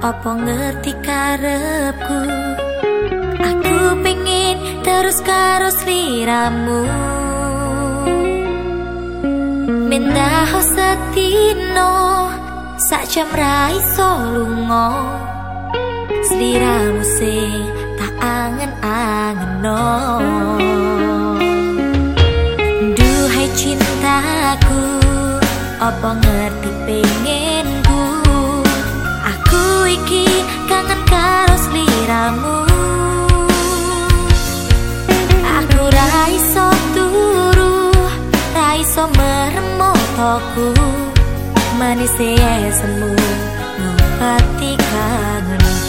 Apa ngerti karepku? Aku pengen terus karo sliramu. Mendah setino Sak jam raiso lungo Sliramu sing tak angen-angen no Duhai cintaku Apa ngerti pengen manis ya semu ngopati kangenku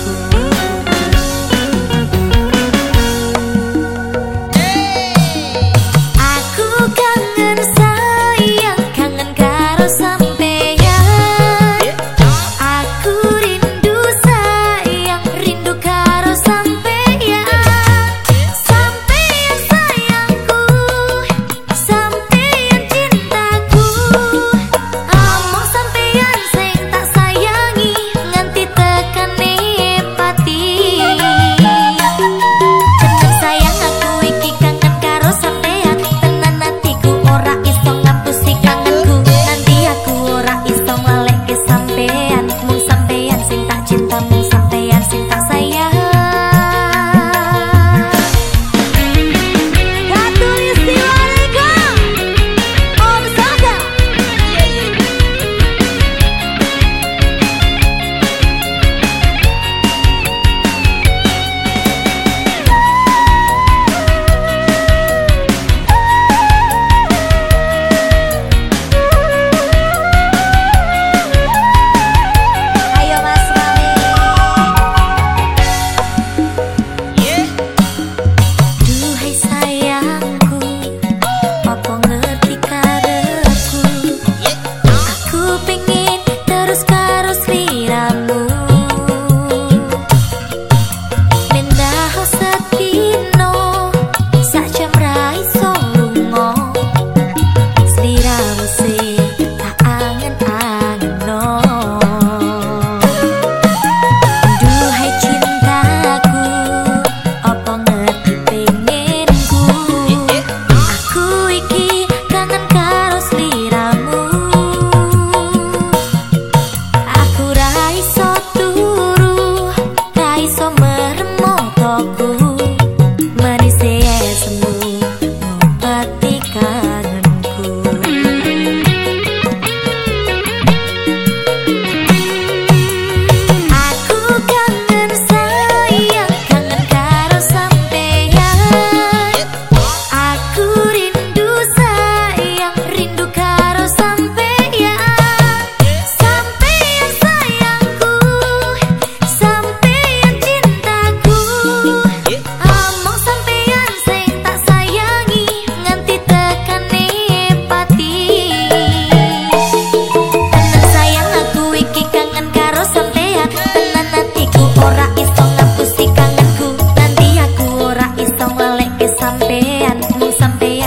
tudo bem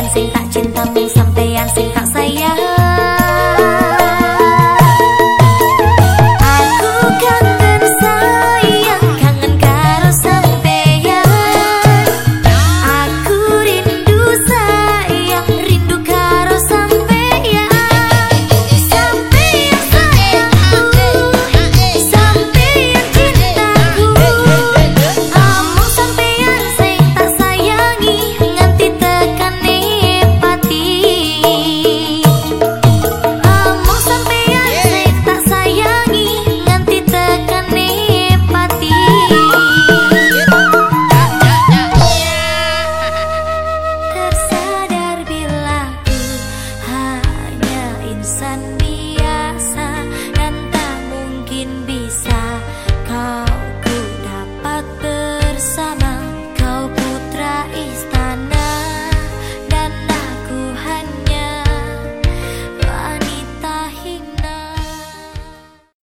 dancing.